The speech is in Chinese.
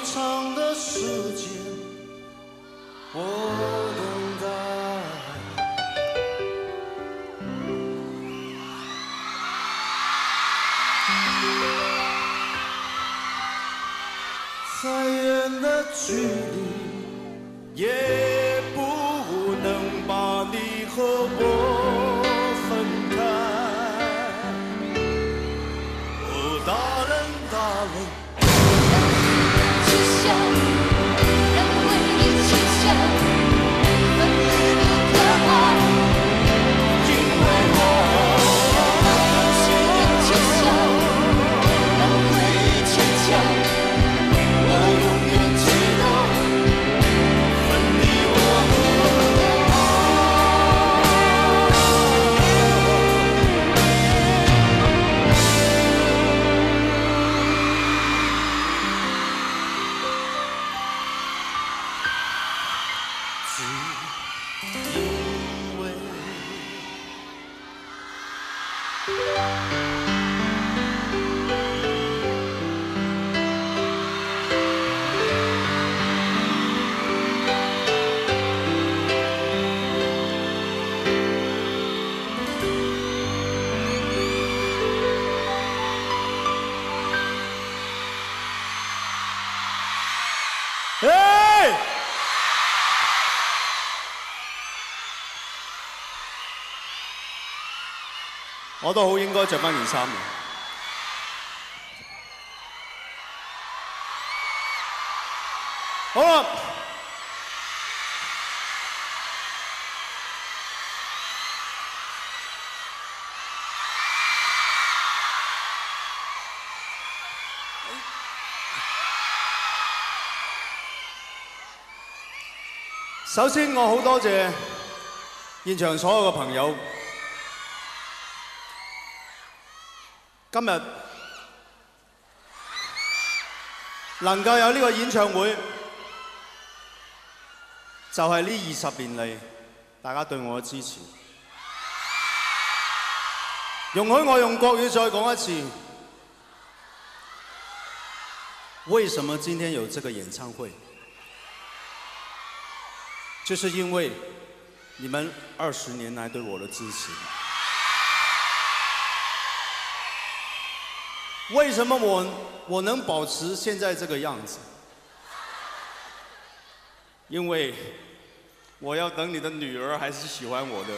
最长的时间，我等待；再远的距离，也不能把你和我。我都好，应该着翻件衫。好啦。首先，我好多謝現場所有嘅朋友，今日能夠有呢個演唱會，就係呢二十年嚟大家對我嘅支持。容許我用國語再講一次，為什麼今天有這個演唱會？就是因为你们二十年来对我的支持，为什么我我能保持现在这个样子？因为我要等你的女儿，还是喜欢我的。